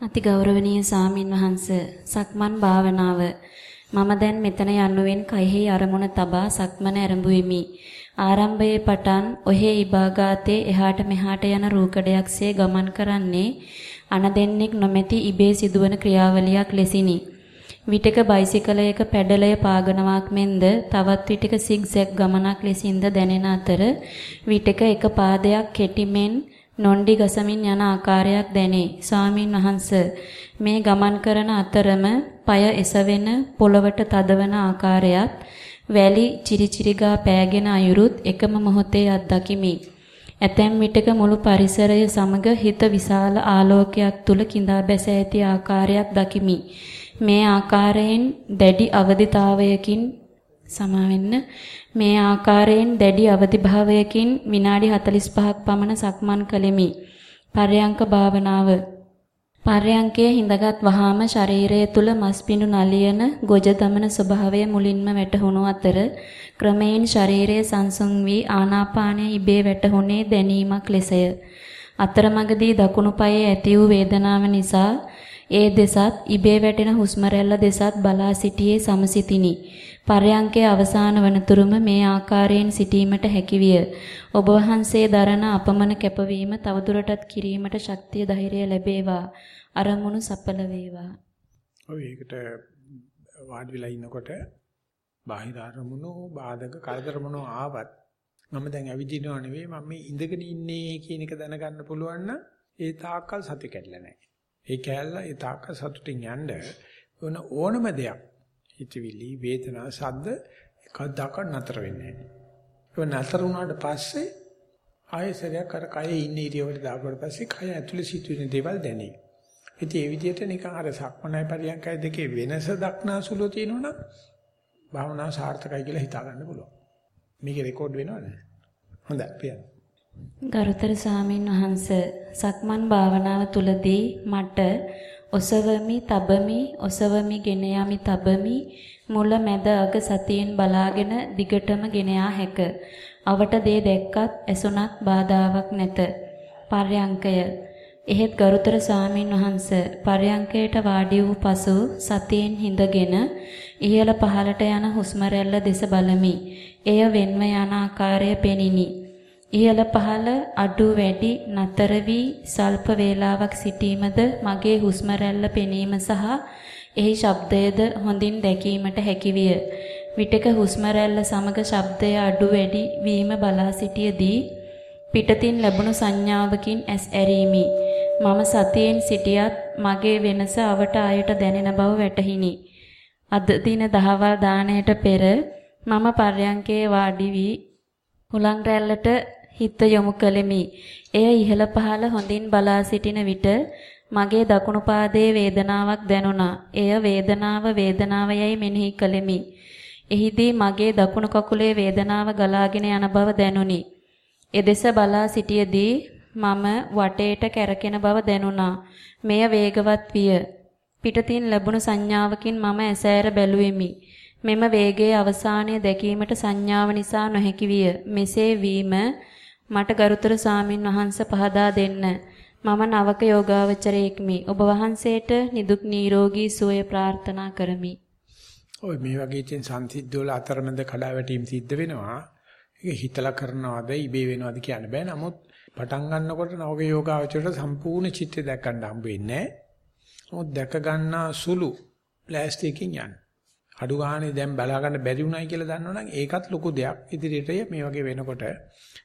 අති ගෞරවනීය සාමින් වහන්ස සක්මන් භාවනාව මම දැන් මෙතන යනුවෙන් කයෙහි අරමුණ තබා සක්මන ආරම්භුෙමි. ආරම්භයේ පටන් ඔහේ ඉබාගාතේ එහාට මෙහාට යන රූකඩයක්සේ ගමන් කරන්නේ අනදෙන්නෙක් නොමැති ඉබේ සිදුවන ක්‍රියාවලියක් ලෙසිනි. විටක බයිසිකලයක පැඩලය පාගනවාක් මෙන්ද තවත් විටක සිග්සැග් ගමනක් ලෙසින්ද දැනෙන අතර විටක එක පාදයක් කෙටිමෙන් නොණ්ඩි ගසමින් යන ආකාරයක් දැනේ. ස්වාමින් වහන්ස මේ ගමන් කරන අතරම পায় එසවෙන පොළවට තදවන ආකාරයත් වැලි චිරිචිරිගා පෑගෙන අයුරුත් එකම මොහොතේ අත්දකිමි. ඇතැම් විටක මුළු පරිසරය සමග හිත විශාල ආලෝකයක් තුල කිඳා බැස ඇති ආකාරයක් දකිමි. මේ ආකාරයෙන් දැඩි අවදිතාවයකින් සමාවෙන්න මේ ආකාරයෙන් දැඩි අවදිභාවයකින් විනාඩි 45ක් පමණ සක්මන් කළෙමි. පර්යංක භාවනාව පර්යංකයේ හිඳගත් වහාම ශරීරය තුල මස්පිඬු නලියන ගොජ දමන ස්වභාවය මුලින්ම වැටහුණු අතර ක්‍රමයෙන් ශරීරයේ සංසුන් වී ආනාපානය ඉබේ වැටහුනේ දැනීමක් ලෙසය. අතරමඟදී දකුණු පායේ ඇති වූ වේදනාව නිසා ඒ දෙසත් ඉබේ වැටෙන හුස්ම රැල්ල දෙසත් බලා සිටියේ සමසිතිනි. පරයන්කේ අවසාන වනතුරුම මේ ආකාරයෙන් සිටීමට හැකිවිය. ඔබ වහන්සේ දරන අපමණ කැපවීම තවදුරටත් කිරීමට ශක්තිය ධෛර්යය ලැබේවා. අරමුණු සඵල වේවා. ඔය ඒකට වාඩි වෙලා ඉන්නකොට බාහිර අරමුණු බාධක කරදර මොනවා ආවත් මම දැන් ඇවිදිනව නෙවෙයි මම මේ ඉඳගෙන ඉන්නේ කියන එක දැනගන්න පුළුවන් නම් ඒ තාක්කල් සති කැඩලා නැහැ. ඒ කැල්ල ඒ තාක්කල් සතුටින් යන්න ඕන ඕනම දෙයක් හිතවිලි වේදනා සද්ද එකදාක නතර වෙන්නේ නැහැ. ඒක නතර වුණාට පස්සේ ආයෙසරයක් අර කයේ ඉන්න ඉරියවට දාපුවට පස්සේ කය ඇතුලේ සිටින දේවල් දැනේ. ඉතින් ඒ විදිහට නිකන් අර සක්මනයි පරියන්කයි දෙකේ වෙනස දක්නාසුලෝ තියෙනවනම් භාවනාව සාර්ථකයි කියලා හිතා ගන්න පුළුවන්. මේකේ රෙකෝඩ් වෙනවද? හොඳයි පියන්න. ගරුතර සාමින් වහන්ස සක්මන් භාවනාව තුලදී මට ඔසවමි තබමි ඔසවමි ගෙන යමි තබමි මුල මැද අග සතියෙන් බලාගෙන දිගටම ගෙන යා හැක. අවට දේ දැක්කත් ඇසුණත් බාධාවක් නැත. පර්යංකය එහෙත් ගරුතර සාමින් වහන්ස පර්යංකයට වාඩි වූ පසු සතියෙන් හිඳගෙන ඉහළ පහළට යන හුස්ම රැල්ල දෙස බලමි. එය වෙන්ව යන ආකාරය පෙනිනි. ඉහළ පහළ අඩු වැඩි නතර වී සල්ප වේලාවක් සිටීමද මගේ හුස්ම රැල්ල පෙනීම සහ එහි ශබ්දයද හොඳින් දැකීමට හැකිවිය. විටක හුස්ම රැල්ල සමග ශබ්දය අඩු වැඩි වීම බලා සිටියේදී පිටතින් ලැබුණු සංඥාවකින් ඇස් ඇරීමි. මම සතියෙන් සිටියත් මගේ වෙනස අවට ආයට දැනෙන බව වැටහිනි. අද දින දහවල් දාණයට පෙර මම පර්යංකේ වාඩි වී හුලං රැල්ලට හිත යොමු කළෙමි. එය ඉහළ පහළ හොඳින් බලා සිටින විට මගේ දකුණු පාදයේ වේදනාවක් දැනුණා. එය වේදනාව වේදනාවයයි මෙනෙහි කළෙමි. එහිදී මගේ දකුණු කකුලේ වේදනාව ගලාගෙන යන බව දැනුනි. එදෙස බලා සිටියේදී මම වටේට කැරකෙන බව දැනුණා. මෙය වේගවත් විය. පිටතින් ලැබුණු සංඥාවකින් මම ඇසෑර බැලුවෙමි. මෙම වේගයේ අවසානය දැකීමට සංඥාව නිසා නොහැකි විය. මෙසේ වීම මට ගරුතර සාමින් වහන්සේ පහදා දෙන්න. මම නවක යෝගාවචරයෙක්මි. ඔබ වහන්සේට නිදුක් නිරෝගී සුවය ප්‍රාර්ථනා කරමි. ඔය මේ වගේ තියෙන සංසිද්ධ වල අතරමැද කඩාවැටීම් සිද්ධ වෙනවා. ඒක හිතලා කරනවද ඉබේ වෙනවද කියන්න බෑ. නමුත් පටන් ගන්නකොට නවක යෝගාවචරයට සම්පූර්ණ චිත්‍රය දැක් ගන්න හම්බ වෙන්නේ නැහැ. නමුත් දැක ගන්නා සුළු ප්ලාස්ටික්කින් යන්නේ. අඩු ගානේ දැන් බලා ගන්න බැරි උනායි කියලා දන්නවනම් ඒකත් ලොකු දෙයක්. ඉදිරියට මේ වගේ වෙනකොට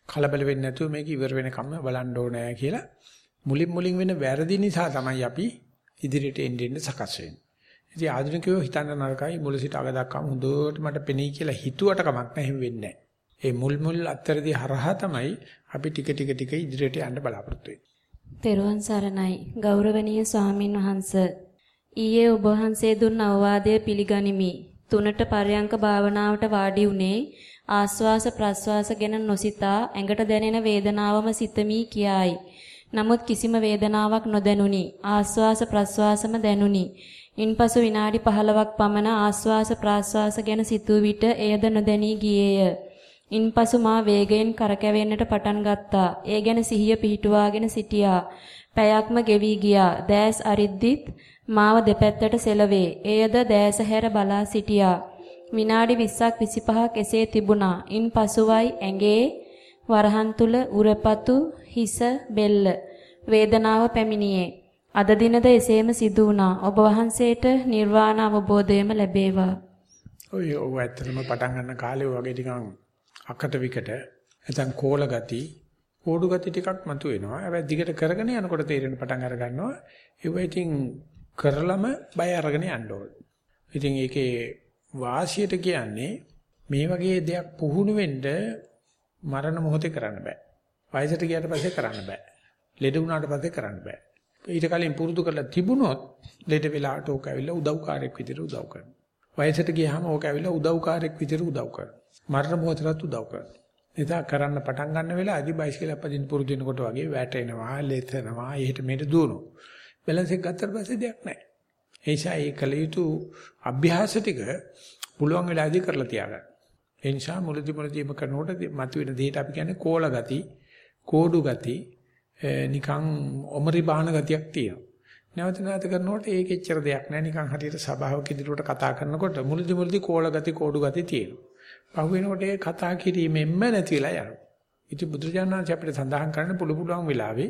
කලබල වෙන්නේ නැතුව මේක ඉවර වෙනකම්ම බලන්න ඕනේ කියලා මුලින් මුලින් වෙන වැරදි නිසා තමයි අපි ඉදිරියට එන්න එන්න සකස් වෙන්නේ. ඉතින් ආධුනිකයෝ හිතන්න නරකයි මුල සිට අග දක්වාම හොඳට මට පෙනෙයි කියලා හිතුවට කමක් නැහැ එහෙම වෙන්නේ නැහැ. ඒ මුල් මුල් අත්තරදී හරහා තමයි අපි ටික ටික ටික ඉදිරියට යන්න බලාපොරොත්තු වෙන්නේ. තෙරුවන් සරණයි ගෞරවනීය ස්වාමින් වහන්සේ ඊයේ ඔබ වහන්සේ දුන් අවවාදය පිළිගනිමි. තුනට පරයන්ක භාවනාවට වාඩි උනේ ආස්වාස ප්‍රස්වාස ගැන නොසිතා ඇඟට දැනෙන වේදනාවම සිතමි කියායි. නමුත් කිසිම වේදනාවක් නොදැනුනි. ආස්වාස ප්‍රස්වාසම දැනුනි. ඉන්පසු විනාඩි 15ක් පමණ ආස්වාස ප්‍රාස්වාස ගැන සිතූ විට එයද නොදැනී ගියේය. ඉන්පසු මා වේගයෙන් කරකැවෙන්නට පටන් ගත්තා. ඒ ගැන සිහිය පිහිටුවාගෙන සිටියා. පැයක්ම ගෙවි ගියා. දෑස් අරිද්දිත් මාව දෙපැත්තට සෙලවේ. එයද දෑස හැර බලා සිටියා. විනාඩි 20ක් 25ක් එසේ තිබුණා. ඉන් පසුවයි ඇඟේ වරහන් තුල උරපතු හිස බෙල්ල වේදනාව පැමිණියේ. අද දිනද එසේම සිදු වුණා. ඔබ වහන්සේට නිර්වාණ අවබෝධයම ලැබේවා. ඔය ඔය ඇත්තටම පටන් ගන්න කාලේ වගේ ටිකක් අකට විකට නැත්නම් කෝල ගති, කෝඩු ගති ටිකක් මතුවෙනවා. හැබැයි දිගට කරගෙන යනකොට තේරෙන පටන් අර ගන්නවා. ඒව ඉතින් කරලම බය අරගෙන යන්න ඕනේ. ඉතින් ඒකේ වාසියට කියන්නේ මේ වගේ දෙයක් පුහුණු වෙන්න මරණ මොහොතේ කරන්න බෑ. වයසට ගියාට පස්සේ කරන්න බෑ. ලෙඩ වුණාට පස්සේ කරන්න බෑ. ඊට කලින් පුරුදු කරලා තිබුණොත් ලෙඩ වෙලාවට ඕක ඇවිල්ලා උදව්කාරයෙක් විදිහට උදව් කරනවා. වයසට ගියාම ඕක ඇවිල්ලා උදව්කාරයෙක් විදිහට උදව් කරනවා. මරණ මොහොතට උදව් කරනවා. එදා කරන්න පටන් ගන්න වෙලාවදී බයිසිකල් අපදින් පුරුදු වෙනකොට වගේ වැටෙනවා, ලෙතනවා, එහෙට මෙහෙට දුවනවා. බැලන්ස් එක ගත්තට පස්සේ දෙයක් නැහැ. ඒ නිසා ඒ කල යුතු අභ්‍යාස ටික පුළුවන් වෙලාවදී කරලා තියාගන්න. ඒ නිසා මුලදි මුලදීම කරනකොට මතුවෙන දෙයට අපි කියන්නේ කෝල ගති, කෝඩු ගති, නිකන් ඔමරි බාහන ගතියක් තියෙනවා. නැවත නැවත කරනකොට ඒක එච්චර දෙයක් නෑ නිකන් හරියට සබාවක ඉදිරියට කතා කරනකොට මුලදි මුලදි කෝල ගති, කෝඩු ගති තියෙනවා. පහු වෙනකොට ඒ කතා කිරීමෙන්ම නැති වෙලා යනවා. ඉතින් බුදුරජාණන් අපිට සඳහන් කරන්න පුළු පුළුවන් වෙලාවේ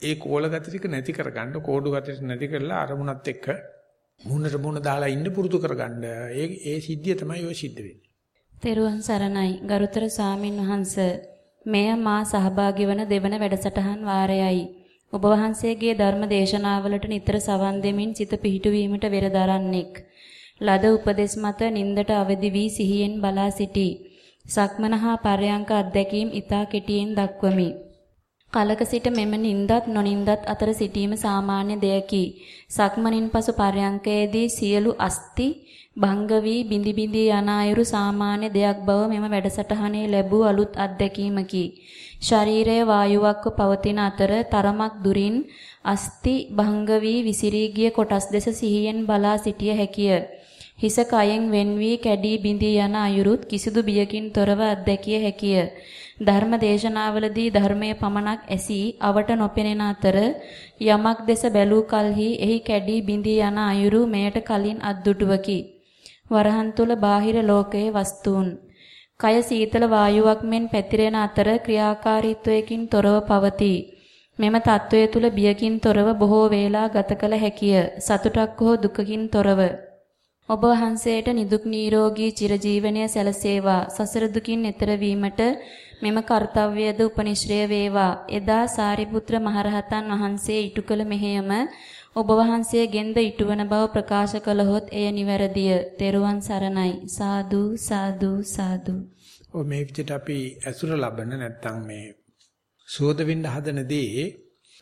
ඒ කෝල ගති ටික නැති කරගන්න කෝඩු ගති නැති කරලා අරමුණත් එක්ක මුහුණට මුහුණ දාලා ඉන්න පුරුදු කරගන්න. ඒ ඒ සිද්ධිය තමයි ඔය සිද්ධ වෙන්නේ. තෙරුවන් සරණයි ගරුතර සාමින් වහන්ස මෙය මා සහභාගී වන දෙවන වැඩසටහන් වාරයයි. ඔබ වහන්සේගේ ධර්ම දේශනාවලට නිතර සවන් දෙමින් සිත පිහිටුවීමට වෙර දරන්නෙක්. ලද උපදෙස් මත නින්දට අවදි වී සිහියෙන් බලා සිටී. සක්මනහා පරයන්ක අත්දැකීම් ඊතා කෙටියෙන් දක්වමි. කලක සිට මෙම නින්දත් නොනින්දත් අතර සිටීම සාමාන්‍ය දෙයකි. සක්මනින් පසු පරයන්කයේදී සියලු අස්ති භංග වී බිඳි බිඳි යන අයුරු සාමාන්‍ය දෙයක් බව මෙම වැඩසටහනේ ලැබූ අලුත් අත්දැකීමකි. ශරීරයේ වායුවක්ව පවතින අතර තරමක් දුරින් අස්ති භංග වී විසිරී ගිය කොටස් දෙස සිහියෙන් බලා සිටිය හැකිය. හිස කයෙන් වෙන් වී කැඩී බිඳී යන අයුරුත් කිසිදු බියකින් තොරව අත්දැකිය හැකිය. ධර්ම දේශනාවලදී ධර්මයේ පමණක් ඇසී අවට නොපෙනෙන අතර යමක් දෙස බැලූ කලෙහි එහි කැඩී බිඳී යන අයුරු මෙයට කලින් අද්දුටුවකි. වරහන් තුල බාහිර ලෝකයේ වස්තුන් කය සීතල වායුවක් මෙන් පැතිරෙන අතර ක්‍රියාකාරීත්වයකින් තොරව පවතී. මෙම తත්වයේ තුල බියකින් තොරව බොහෝ වේලා ගත කළ හැකිය. සතුටක් හෝ දුකකින් තොරව ඔබ වහන්සේට නිදුක් නිරෝගී චිරජීවනය සැලසේවා. සසර දුකින් එතර වීමට මෙම කාර්යව්‍යද උපනිශ්‍රය වේවා. එදා සාරිපුත්‍ර මහරහතන් වහන්සේ ඉටු කළ මෙහෙයම ඔබ වහන්සේගෙන්ද ඉටුවන බව ප්‍රකාශ කළහොත් එය නිවැරදිය. තෙරුවන් සරණයි. සාදු සාදු සාදු. ඔය මේ විදිහට අපි ඇසුර ලබන නැත්තම් මේ සුවද වෙන්න හදනදී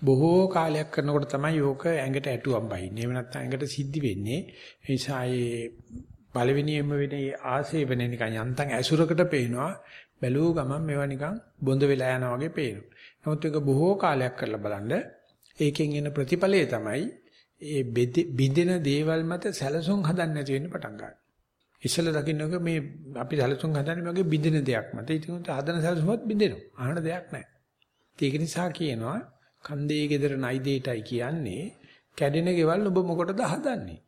බොහෝ කාලයක් කරනකොට තමයි යෝක ඇඟට ඇටුවම් බහින්නේ. එහෙම නැත්නම් ඇඟට සිද්ධි වෙන්නේ. ඒ නිසා ඒ පළවෙනියෙන්ම වෙන ආසේවනේ නිකන් යන්තම් ඇසුරකට පේනවා. බැලුව ගමන් මේවා නිකන් බොඳ වෙලා යනවා වගේ පේනවා. නමුත් ඒක බොහෝ කාලයක් කරලා බලන්න ඒකෙන් එන ප්‍රතිඵලය තමයි ඒ බින්දෙන දේවල් මත සැලසුම් හදන්න නැති වෙන්න පටන් ගන්නවා. ඉස්සෙල්ලා දකින්නක මේ අපි සැලසුම් හදන්නේ මේ වගේ බින්දෙන දෙයක් මත. ඉතින් හදන සැලසුමත් බින්දෙනවා. අහන දෙයක් නැහැ. ඒක නිසා කියනවා කන්දේ ගෙදර නයි දෙයටයි කියන්නේ කැඩෙන ගෙවල් ඔබ මොකටද හදන්නේ?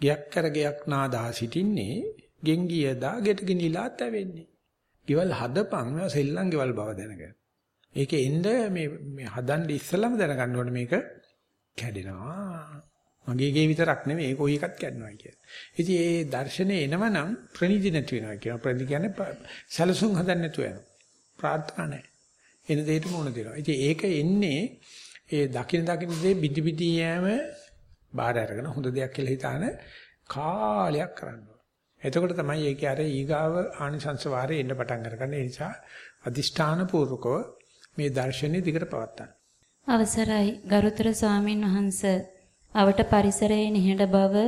ගයක් කර ගයක් නාදා සිටින්නේ ගෙන් ගියදා ගෙට ගිනිලා තැවෙන්නේ. ගෙවල් හදපන් මේවා සෙල්ලම් ගෙවල් බව දැනගන්න. ඒකේ එන්න මේ මේ හදන්න ඉස්සලම දැනගන්න ඕනේ මේක කැඩෙනවා. මගේ ගේ විතරක් නෙමෙයි ඒක කොයි එකක් කැඩනවා කියන්නේ. ඉතින් ඒ දර්ශනේ එනවනම් ප්‍රණීති නැති වෙනවා කියනවා. ප්‍රණීති කියන්නේ සැලසුම් හදන්න නැතුව යනවා. ප්‍රාර්ථනා නැහැ. එන දෙයට මොන දෙනවා. ඉතින් ඒක එන්නේ ඒ දකින දකින දේ බිදි බිදි යෑම බාහිර අරගෙන හොඳ දෙයක් කියලා හිතාන කාලයක් කරන්න එතකොට තමයි ඒකේ අර ඊගාව ආනිසංස වාරේ එන්න පටන් අරගන්න. ඒ නිසා අදිෂ්ඨාන පූර්වකව මේ දර්ශනේ දිගට පවත්තන්න. අවසරයි ගරුතර ස්වාමින් වහන්ස. අවට පරිසරයේ නිහඬ බව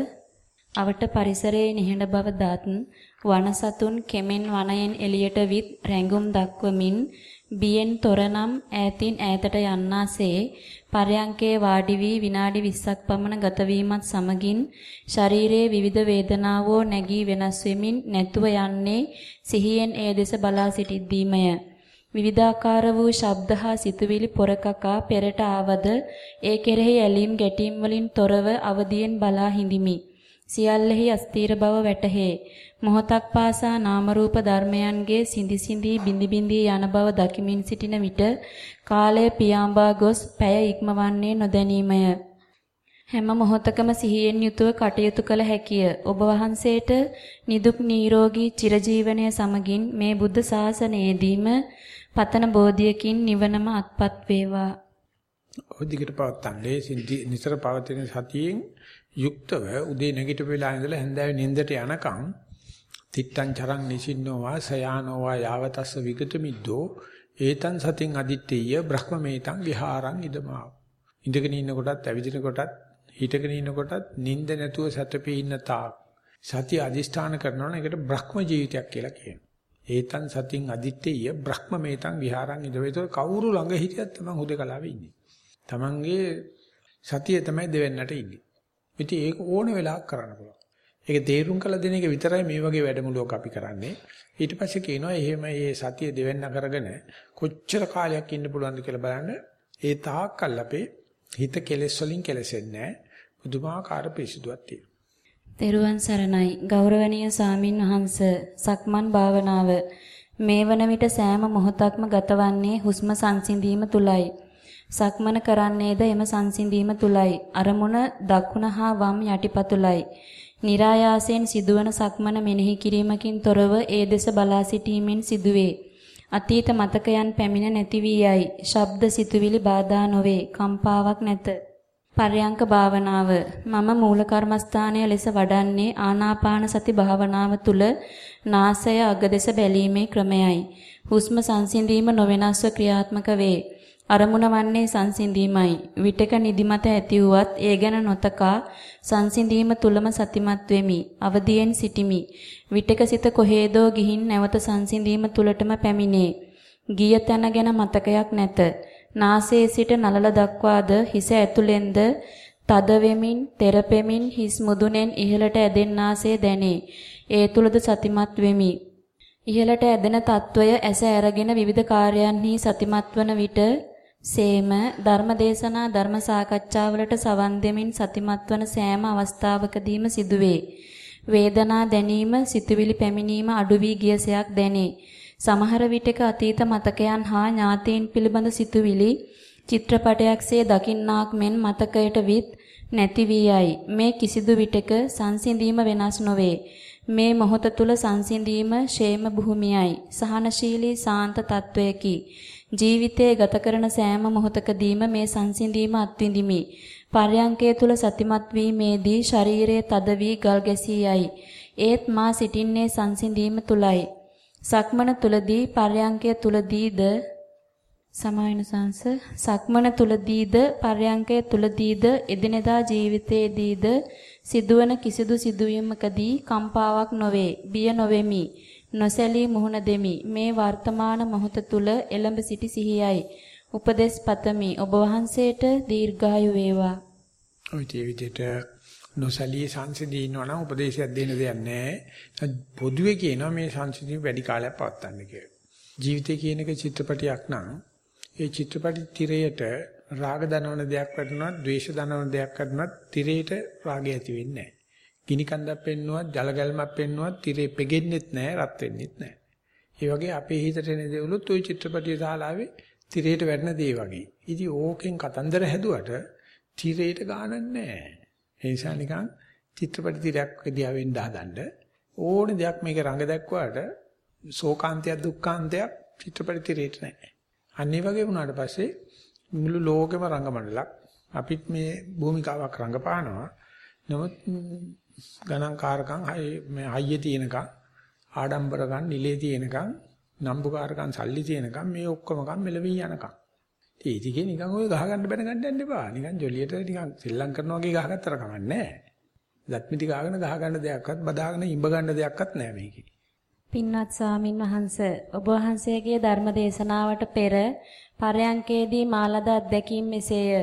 අවට පරිසරයේ නිහඬ බව දත් වනසතුන් කෙමෙන් වනයෙන් එළියට විත් රැඟුම් දක්වමින් බියෙන් තොරනම් ඈතින් ඈතට යන්නාසේ පරයන්කේ වාඩි වී විනාඩි 20ක් පමණ ගත වීමත් සමගින් ශරීරයේ විවිධ වේදනාවෝ නැගී වෙනස් වෙමින් නැතුව යන්නේ සිහියෙන් ඒ දෙස බලා සිටිද්දීමය. විවිධාකාර වූ ශබ්ද හා සිතුවිලි පොරකකා පෙරට ආවද ඒ කෙරෙහි ඇලීම් ගැටීම් වලින් තොරව අවදියෙන් බලා හිඳිමි. සියල්ලෙහි අස්තීර බව වැටහේ. මොහොතක් පාසා නාම රූප ධර්මයන්ගේ සිඳි සිඳි බිඳි බිඳි යන බව දකිමින් සිටින විට කාලය පියාඹා ගොස් පැය ඉක්මවන්නේ නොදැනීමය. හැම මොහොතකම සිහියෙන් යුතුව කටයුතු කළ හැකිය. ඔබ වහන්සේට නිදුක් නිරෝගී චිරජීවනය සමගින් මේ බුද්ධ ශාසනයේදීම පතන බෝධියකින් නිවනම අත්පත් වේවා. ඔදිකට පවත්තන්නේ සින්දි නිතර පවතින සතියෙන් යුක්තව උදේ නැගිටපු වෙලාව ඉඳලා හැන්දෑවේ නිින්දට යනකම් තිත්තං චරං නිසින්නෝවා සයානෝවා යාවතස්ස විගත මිද්දෝ ඒතං සතින් අදිත්තේය බ්‍රහ්මමේතං විහාරං ඉදමාව. ඉඳගෙන ඉන්න කොටත් ඇවිදින කොටත් හිටගෙන ඉන්න කොටත් නිින්ද නැතුව සතපේ ඉන්න තාක් සතිය අදිෂ්ඨාන කරනවා නම් ඒකට බ්‍රහ්ම ජීවිතයක් කියලා කියනවා. ඒතං සතින් අදිත්තේය බ්‍රහ්මමේතං විහාරං ඉදවේතෝ කවුරු ළඟ හිටියත් තමන් හුදකලාවේ ඉන්නේ. තමන්ගේ සතිය තමයි දෙවෙන්නට ඉන්නේ. ඉතින් ඒක ඕන වෙලාවක කරන්න පුළුවන්. ඒක තේරුම් කළ දෙන එක විතරයි මේ වගේ වැඩමුළුවක් අපි කරන්නේ. ඊට පස්සේ කියනවා එහෙම මේ සතිය දෙවෙන්න කරගෙන කොච්චර කාලයක් ඉන්න පුළුවන්ද කියලා බලන්න. ඒ තාක්කල් අපේ හිත කෙලෙස් වලින් කෙලෙසෙන්නේ නැහැ. පුදුමාකාර පිරිසුදුවක් තියෙනවා. තෙරුවන් සරණයි ගෞරවනීය සාමින් වහන්ස සක්මන් භාවනාව මේ වන විට සෑම මොහොතක්ම ගතවන්නේ හුස්ම සංසිඳීම තුලයි. සක්මන කරන්නේද එම සංසිඳීම තුලයි. අරමුණ දකුණ හා වම් යටිපතුලයි. નિરાයාසයෙන් සිදුවන සක්මන මෙනෙහි කිරීමකින් තොරව ඒ දෙස බලා සිටීමෙන් සිදුවේ. අතීත මතකයන් පැමිණ නැති වී යයි. ශබ්ද සිතුවිලි බාධා නොවේ. කම්පාවක් නැත. පර්යංක භාවනාව මම මූල කර්මස්ථානය ලෙස වඩන්නේ ආනාපාන සති භාවනාව තුල නාසය අග දෙස බැලීමේ ක්‍රමයයි. හුස්ම සංසිඳීම නොවෙනස්ව ක්‍රියාත්මක වේ. අරමුණ වන්නේ සංසිඳීමයි. විටක නිදිමත ඇති වුවත් ඒ ගැන නොතකා සංසිඳීම තුලම සතිමත් වෙමි. අවදියෙන් සිටිමි. විටක සිත කොහේදෝ ගිහින් නැවත සංසිඳීම තුලටම පැමිණේ. ගිය තැන ගැන මතකයක් නැත. නාසයේ සිට නලල දක්වාද හිස ඇතුලෙන්ද තද වෙමින්, තෙරපෙමින් හිස් මුදුනෙන් ඉහළට ඇදෙන්නාසේ දැනේ. ඒ තුලද සතිමත් වෙමි. ඉහළට ඇදෙන తত্ত্বය ඇස ඇරගෙන විවිධ කාර්යයන්හි සතිමත් වන විට සේම ධර්මදේශනා ධර්ම සාකච්ඡාවලට සවන් දෙමින් සතිමත් වන සෑම අවස්ථාවකදීම සිදුවේ. වේදනා දැනීම, සිතුවිලි පැමිණීම අඩු වී ගියසයක් දැනේ. සමහර විටක අතීත මතකයන් හා ඥාතීන් පිළිබඳ සිතුවිලි චිත්‍රපටයක්සේ දකින්නාක් මෙන් මතකයට විත් නැති වී යයි. මේ කිසිදු විටක සංසිඳීම වෙනස් නොවේ. මේ මොහොත තුල සංසිඳීම ෂේම භූමියයි. සහනශීලී සාන්ත තත්වයකි. ජීවිතයේ ගත කරන සෑම මොහොතකදීම මේ සංසිඳීම අත්විඳිමි. පර්යංකය තුල සතිමත් වීමේදී ශරීරයේ තද වී ගල් ගැසී යයි. ඒත් මා සිටින්නේ සංසිඳීම තුලයි. සක්මන තුලදී පර්යංකය තුලදීද සමායන සංස සක්මන තුලදීද පර්යංකය තුලදීද එදිනෙදා ජීවිතයේදීද සිදුවන කිසිදු සිදුවීමකදී කම්පාවක් නොවේ බිය නොවෙමි නොසැලී මුහුණ දෙමි. මේ වර්තමාන මොහොත තුල එළඹ සිටි සිහියයි. උපදේශ පතමි. ඔබ වහන්සේට දීර්ඝායු වේවා. ඔය tie විදිහට නොසැලී සංසිඳී ඉන්නවනම් උපදේශයක් දෙන්න දෙයක් නැහැ. පොදුවේ කියනවා මේ සංසිඳී වැඩි කාලයක් පවත්වන්න කියලා. ජීවිතය කියන එක චිත්‍රපටයක් නම් ඒ චිත්‍රපටි තිරයට රාග දනවන දෙයක් වටුණා, ද්වේෂ දනවන දෙයක් වටුණා, තිරයට රාගය ඇති වෙන්නේ නැහැ. ගිනි කන්දක් පෙන්නුවත් ජල ගැල්මක් පෙන්නුවත් tire පෙගෙන්නෙත් නැහැ රත් වෙන්නෙත් නැහැ. ඒ වගේ අපේ හිතට එන දේවලුත් ওই චිත්‍රපටිය ශාලාවේ තිරයට වැටෙන දේ වගේ. ඉතින් ඕකෙන් කතන්දර හැදුවට තිරයට ගානක් නැහැ. ඒ නිසා නිකන් චිත්‍රපටි තිරයක් දිහා වෙන්න හදන්න ඕන දෙයක් මේක රඟ දැක්වාට ශෝකාන්තයක් දුක්ඛාන්තයක් චිත්‍රපටි තිරයට නැහැ. අනිත් වගේ වුණාට පස්සේ මුළු ලෝකෙම රංගමණ්ඩලක් අපිත් මේ භූමිකාවක් රංගපානවා. නමුත් ගණන්කාරකම් මේ හයිය තියෙනකම් ආඩම්බරකම් නිලේ තියෙනකම් නම්බුකාරකම් සල්ලි තියෙනකම් මේ ඔක්කොම කම් මෙලවි යනකම්. ඒ ටිකේ නිකන් ඔය ගහ ගන්න බැන ගන්න යන්න එපා. නිකන් ජොලියට නිකන් සෙල්ලම් කරනවා වගේ ගහගත්තර කමක් නැහැ. දත්මිටි ගහගෙන ගහ ගන්න දෙයක්වත් බදාගෙන ඉඹ ගන්න දෙයක්වත් නැහැ මේකේ. පින්වත් ස්වාමින් වහන්සේ ඔබ වහන්සේගේ ධර්ම දේශනාවට පෙර පරයන්කේදී මාලද අත්දැකීම් මෙසේය.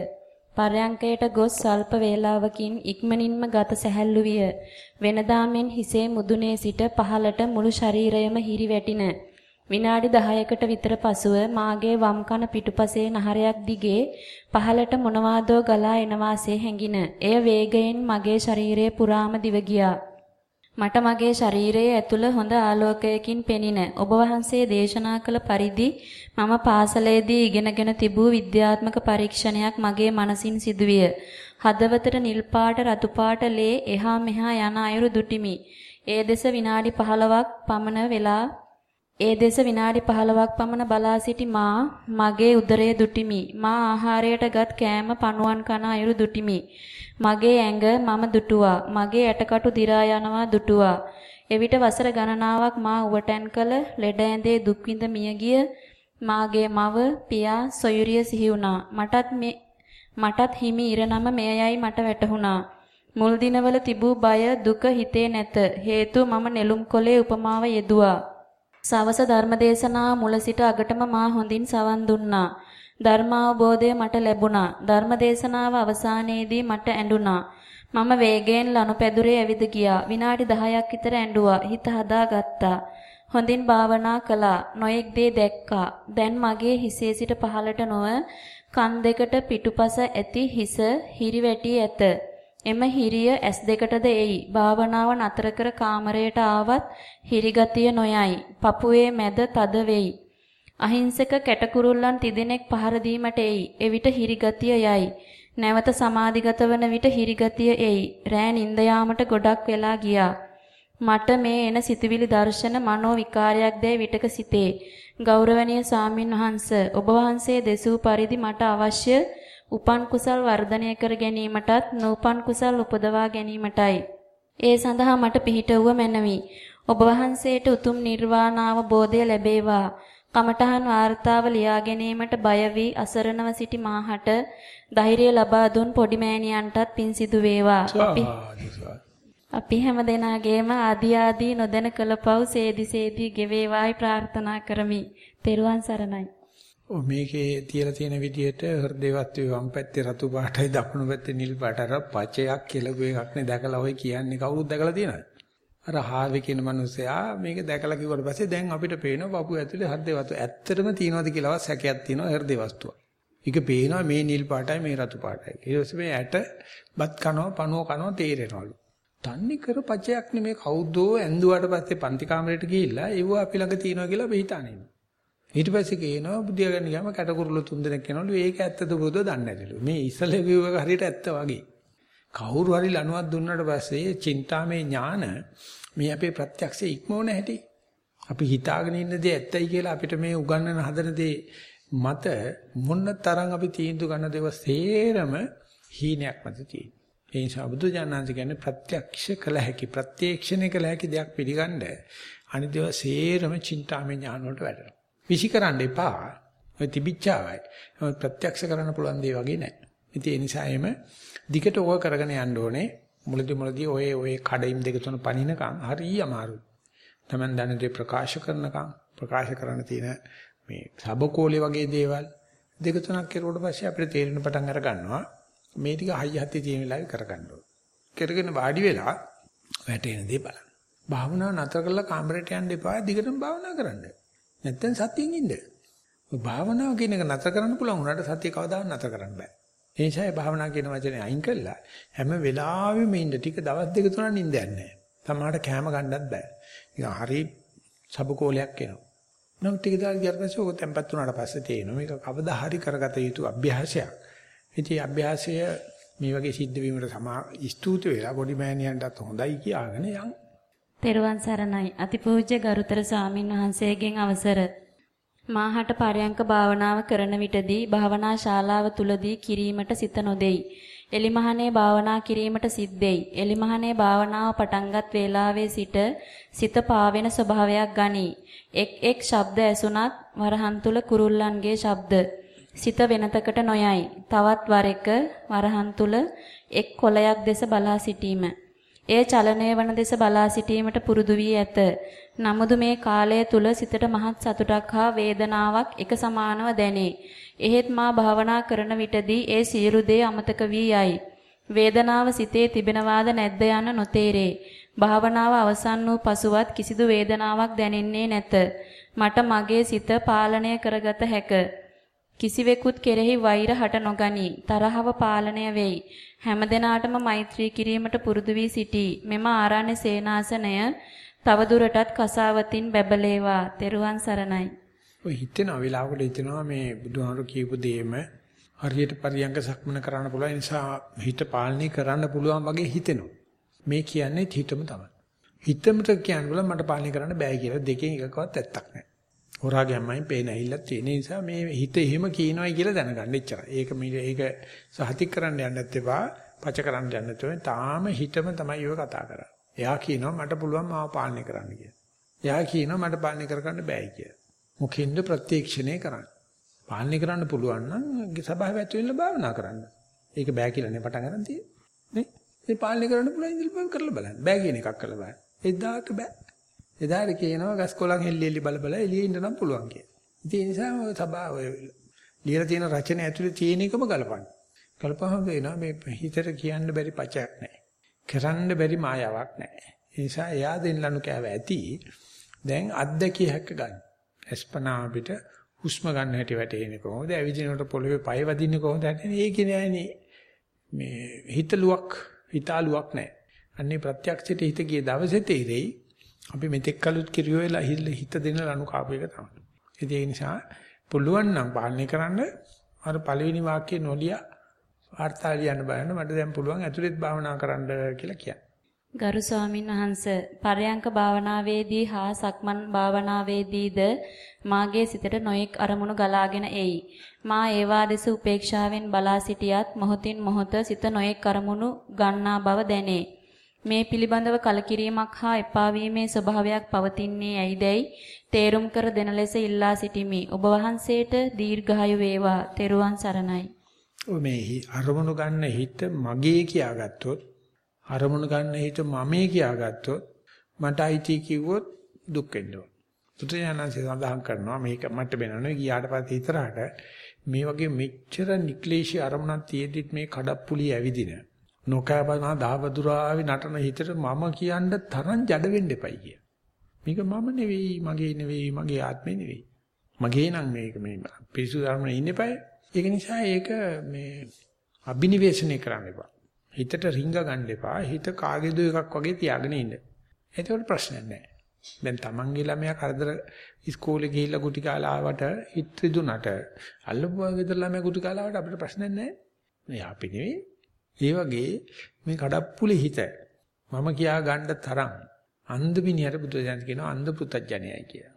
පරයන්කයට ගොස් සල්ප වේලාවකින් ඉක්මනින්ම ගත සැහැල්ලු විය. වෙනදා මෙන් හිසේ මුදුනේ සිට පහළට මුළු ශරීරයම හිරි වැටින. විනාඩි 10කට විතර පසුව මාගේ වම් කන පිටුපසේ නහරයක් දිගේ පහළට මොනවාදෝ ගලා එන වාසේ හැඟින. එය වේගයෙන් මගේ ශරීරයේ පුරාම දිව ගියා. මට මගේ ශරීරයේ ඇතුළ හොඳ ආලෝකයකින් පෙනින ඔබ වහන්සේ දේශනා කළ පරිදි මම පාසලේදී ඉගෙනගෙන තිබූ විද්‍යාත්මක පරීක්ෂණයක් මගේ මනසින් සිදුවිය. හදවතට නිල් පාට රතු පාට ලේ එහා මෙහා යන අයුරු දුටිමි. ඒ දෙස විනාඩි 15ක් පමණ වෙලා ඒ දෙස විනාඩි 15ක් පමණ බලා සිටි මා මගේ උදරය දුටිමි. මා ආහාරයටගත් කෑම පණුවන් කන අයුරු දුටිමි. මගේ ඇඟ මම දුටුවා. මගේ ඇටකටු දිරා යනවා දුටුවා. එවිට වසර ගණනාවක් මා උවටැන් කළ ලෙඩ ඇඳේ දුක් විඳ මිය ගිය මාගේ මව පියා සොයුරිය සිහි වුණා. මටත් මේ මටත් හිමි ඉරනම මෙයයි මට වැටහුණා. මුල් දිනවල තිබූ බය දුක හිතේ නැත. හේතුව මම නෙළුම් කොලේ උපමාව යෙදුවා. සවස ධර්මදේශනා මුල සිට අගටම මා හොඳින් සවන් දුන්නා. ධර්මාවබෝධය මට ලැබුණා. ධර්මදේශනාව අවසානයේදී මට ඇඬුණා. මම වේගයෙන් ලනුපැදුරේ ඇවිද ගියා. විනාඩි 10ක් විතර ඇඬුවා. හිත හදාගත්තා. හොඳින් භාවනා කළා. නොයෙක් දේ දැක්කා. දැන් මගේ හිසේ සිට පහළට නොව කන් දෙකට පිටුපස ඇති හිස හිරිවැටි ඇත. එම හිරිය ඇස් දෙකටද එයි. භාවනාව නතර කර කාමරයට ආවත් හිරිගතිය නොයයි. පපුවේ මැද තද වෙයි. අහිංසක කැටකුරුල්ලන් තිදෙනෙක් පහර දීමට එයි. එවිට හිරිගතිය යයි. නැවත සමාධිගත වන විට හිරිගතිය එයි. රෑ නින්ද යාමට ගොඩක් වෙලා ගියා. මට මේ එන සිතුවිලි දර්ශන මනෝ විකාරයක් දැයි විටක සිතේ. ගෞරවනීය සාමින් වහන්ස ඔබ වහන්සේ දෙසූ පරිදි මට අවශ්‍ය උපන් කුසල් වර්ධනය කර ගැනීමටත් නූපන් කුසල් උපදවා ගැනීමටයි. ඒ සඳහා මට පිහිටවුව මැනවි. ඔබ වහන්සේට උතුම් නිර්වාණ අවබෝධය ලැබේවා. කමඨහන් වාර්තාව ලියා ගැනීමට බය වී අසරණව සිටි මාහට ධෛර්යය ලබා දුන් පොඩි මෑණියන්ටත් පින් සිදු වේවා. අපි අපි හැම දෙනාගේම ආදී ආදී නොදැන කළපව් සේදි සේදි ගෙවේවායි ප්‍රාර්ථනා කරමි. තෙරුවන් සරණයි. ඔව් මේකේ තියලා තියෙන විදිහට හෘදේවත් වම් පැත්තේ රතු පාටයි දකුණු පැත්තේ නිල් පාට අර පචයක් කියලා එකක් නේ දැකලා ඔය කියන්නේ කවුරුත් දැකලා තියෙනවද? අර හාවේ කියන මිනිසයා මේක දැකලා කිව්වට පස්සේ දැන් අපිට පේනවා පපුව ඇතුලේ හෘදේ වස්තු ඇත්තටම තියනවද කියලාවත් සැකයක් තියෙනවා හෘදේ වස්තුව. ඒක පේනවා මේ නිල් පාටයි මේ රතු පාටයි. ඊට පස්සේ මේ ඇට බත් කනවා පණුව කනවා තේරෙනවලු. තන්නේ කර පචයක් නෙමේ කවුදෝ ඇඳුවාට පස්සේ පන්ති කාමරයට ගිහිල්ලා ඒව අපි ළඟ තියනවා කියලා අපි හිතානේ. ඊට පස්සේ කියනවා බුදියා ගන්න ගියාම කැටකුරුළු තුන් දෙනෙක් කෙනවලු ඒක ඇත්තද බුදුද දන්නේ නැතිලු. මේ ඉස්සලේ කිව්ව හරියට ඇත්ත වගේ. කවුරු හරි ලණුවක් දුන්නාට පස්සේ චින්තාමේ ඥාන මේ අපේ ප්‍රත්‍යක්ෂයේ ඉක්මවන හැටි. අපි හිතාගෙන ඉන්න දේ ඇත්තයි කියලා අපිට මේ උගන්වන හදන දේ මත මොන තරම් අපි තීන්දුව ගන්න දේව සේරම හීනයක් මත තියෙන. ඒ නිසා බුදු දානන්ත කියන්නේ ප්‍රත්‍යක්ෂ කළ හැකි ප්‍රත්‍යක්ෂණය කළ හැකි දෙයක් පිළිගන්න අනිදේව සේරම චින්තාමේ ඥාන වලට වැටෙනවා. විෂිකරන්න එපා. ඔය තිබිච්චාවයි. ප්‍රත්‍යක්ෂ කරන්න පුළුවන් දේ වගේ නෑ. ඉතින් ඒ නිසා එimhe දිගට ඕක කරගෙන යන්න ඕනේ. මුලදී මුලදී ඔය ඔය කඩයිම් දෙක තුන පනිනකම් හරිය අමාරුයි. Taman දැන දේ ප්‍රකාශ කරනකම් ප්‍රකාශ කරන්න තියෙන මේ සබකෝලේ වගේ දේවල් දෙක තුනක් කෙරුවට පස්සේ අපිට තේරෙන පටන් අර ගන්නවා. මේ ටික හයිය හත්තේ තියෙන වෙලාවේ කරගන්න ඕනේ. කරගෙන වාඩි වෙලා වැටෙන දේ බලන්න. භාවනාව නතර කරලා කාමරයට යන්න එපා. දිගටම භාවනා කරන්න. නැත්තම් සතියෙන් ඉන්න. භාවනාව කියන එක නතර කරන්න පුළුවන් උනාට සතිය කවදාවත් නතර කරන්න බෑ. ඒ නිසා භාවනා කියන වචනේ අයින් කළා හැම වෙලාවෙම ඉන්න ටික දවස් දෙක තුනක් නිින්දයක් නැහැ. තමාට කැම ගන්නත් බෑ. නිකන් හරි සබකෝලයක් එනවා. නම් ටික දාල් ගියාට පස්සේ ඔක tempat වුණාට පස්සේ තේරෙනවා මේක කවදා හරි කරගත යුතු අභ්‍යාසයක්. ඉතින් අභ්‍යාසය මේ වගේ සිද්ධ වීමට සමා ස්තුති වෙලා පොඩි මෑණියන්ටත් හොඳයි කියාගෙන යන්. තෙරුවන් සරණයි. අතිපූජ්‍ය ගරුතර ස්වාමින් වහන්සේගෙන් අවසර මාහට පරයන්ක භාවනාව කරන විටදී භාවනා ශාලාව තුලදී කිරීමට සිත නොදෙයි. එලිමහනේ භාවනා කිරීමට සිද්දෙයි. එලිමහනේ භාවනාව පටන්ගත් වේලාවේ සිට සිත පාවෙන ස්වභාවයක් ගනී. එක් එක් ශබ්ද ඇසුණත් වරහන් තුල කුරුල්ලන්ගේ ශබ්ද සිත වෙනතකට නොයයි. තවත් වර එක වරහන් තුල එක් කොලයක් දෙස බලා සිටීම. එය චලනය වන දෙස බලා සිටීමට පුරුදු වී ඇත. නමුදු මේ කාලය තුල සිතට මහත් සතුටක් හා වේදනාවක් එක සමානව දැනේ. එහෙත් මා භාවනා කරන විටදී ඒ සියලු දේ අමතක වී යයි. වේදනාව සිතේ තිබෙනවාද නැද්ද යන්න නොතේරේ. භාවනාව අවසන් වූ පසුවත් කිසිදු වේදනාවක් දැනෙන්නේ නැත. මට මගේ සිත පාලනය කරගත හැක. කිසිවෙකුත් කෙරෙහි වෛර හට නොගනී. තරහව පාලනය වෙයි. හැමදෙනාටම මෛත්‍රී කිරීමට පුරුදු වී සිටී. මෙම ආරණ්‍ය සේනාසනය තවදුරටත් කසාවතින් බැබලේවා. තෙරුවන් සරණයි. ඔය හිතෙන වෙලාවකට හිතෙනවා මේ බුදුහාමුදුරු කියපු දේම හරියට පරියංග සක්මන කරන්න පුළුවන් නිසා හිත පාලනය කරන්න පුළුවන් වගේ හිතෙනවා. මේ කියන්නේ හිතම තමයි. හිතමට කියන්න බල මට පාලනය කරන්න බෑ කියලා දෙකෙන් එකකවත් ඇත්තක් නැහැ. හොරා ගැම්මයි පේන ඇහිල්ලක් තියෙන නිසා මේ හිත එහෙම කියනවායි කියලා දැනගන්න එච්චරයි. ඒක මේ ඒක සහතික කරන්න යන්නත් එපා, පච කරන්න යන්නත් එපා. තාම හිතම තමයි ඔය කතා කරන්නේ. එයා කියනවා මට පුළුවන් මාව පාලනය කරන්න කියලා. එයා කියනවා මට පාලනය කරගන්න බෑයි කියලා. මොකෙන්ද ප්‍රත්‍යක්ෂණය කරන්නේ? පාලනය කරන්න පුළුවන් නම් සභාව ඇතුළේ භාවනා කරන්න. ඒක බෑ කියලා නේ පටන් ගන්න තියෙන්නේ. නේ? ඒ පාලනය කරන්න පුළුවන් ඉඳලා කරලා බලන්න. බෑ කියන එකක් කරලා බලන්න. එදාට බෑ. එදාට කියනවා ගස් කොළන් හෙල්ලි හෙල්ලි බල බල එළියේ ඉන්න නම් පුළුවන් කියලා. ඉතින් ඒ නිසා ඔය සභාව ඔය ලියලා තියෙන රචන ඇතුලේ තියෙන එකම ගලපන්න. ගලපහම වෙනවා මේ හිතට කියන්න බැරි පචයක් නැහැ. කරන්න බැරි මායාවක් නැහැ. ඒ නිසා එයා දෙන්නලු කෑව ඇති. දැන් අද්දකිය හැක්ක ගන්න. අස්පනා අපිට හුස්ම ගන්න හැටි වැටෙන්නේ කොහොමද? ඇවිදිනකොට පොළවේ පය වදින්නේ කොහොමද? ඒක නෑනේ. මේ හිතලුවක් හිතාලුවක් නැහැ. අන්නේ ප්‍රත්‍යක්ෂයට හිත ගිය දවසේ තේරෙයි අපි මෙතෙක් කලුත් කිරියෝලා හිත දෙන ලනු කාපු එක තමයි. ඒ නිසා පුළුවන් නම් පාලනය කරන්න අර පළවෙනි වාක්‍යය නොලිය වාර්තා ලියන්න බලන්න මට දැන් පුළුවන් ඇතුළෙත් භාවනා කරන්න කියලා කියන්න. ගරු ස්වාමින් වහන්ස පරයන්ක භාවනාවේදී හා සක්මන් භාවනාවේදීද මාගේ සිතට නොයෙක් අරමුණු ගලාගෙන එයි. මා ඒවා දෙස උපේක්ෂාවෙන් බලා සිටියත් මොහොතින් මොහොත සිත නොයෙක් අරමුණු ගන්නා බව දැනේ. මේ පිළිබඳව කලකිරීමක් හා එපා වීමේ ස්වභාවයක් පවතින්නේ ඇයිදැයි තේරුම් කර දෙන ලෙස ඉල්ලා සිටිමි. ඔබ වහන්සේට දීර්ඝායු වේවා. තෙරුවන් සරණයි. මේ අරමුණු ගන්න හිත මගේ කියාගත්තොත් අරමුණු ගන්න හිත මමේ කියාගත්තොත් මට අයිති කිව්වොත් දුක් වෙනවා. පුත්‍රයන්න්සේ සඳහන් කරනවා මේක මට වෙනවනේ ගියාට පස්සේ ඉතරහට මේ වගේ මෙච්චර නික්ලේශී අරමුණක් තියෙද්දිත් මේ කඩප්පුලි ඇවිදින නොකෑපනා දහවදුරාවේ නටන හිතට මම කියන්න තරම් ජඩ වෙන්න එපයි කිය. මේක මම නෙවෙයි, මගේ නෙවෙයි, මගේ ආත්මේ නෙවෙයි. මගේ නම් මේක මේ පිරිසුදු ධර්මනේ ඉන්න එපායි. ඒක නිසා ඒක මේ අබිනිවේෂණය කරන්න එපා. හිතට රිංග ගන්න එපා. හිත කාගේද එකක් වගේ තියාගෙන ඉන්න. එතකොට ප්‍රශ්නයක් නැහැ. දැන් Tamange ළමයා කරදර ඉස්කෝලේ ගිහිල්ලා කුටි කාලා ආවට හිත රිදුනට අල්ලපුවා ගෙදර ළමයා කුටි කාලා ආවට අපිට ප්‍රශ්නයක් නැහැ. මේ අපි නෙවෙයි. ඒ වගේ මේ කඩප්පුලි හිත මම කියා ගන්න තරම් අන්ධ මිනිහට බුදුදහම කියනවා අන්ධ පුතඥයයි කියලා.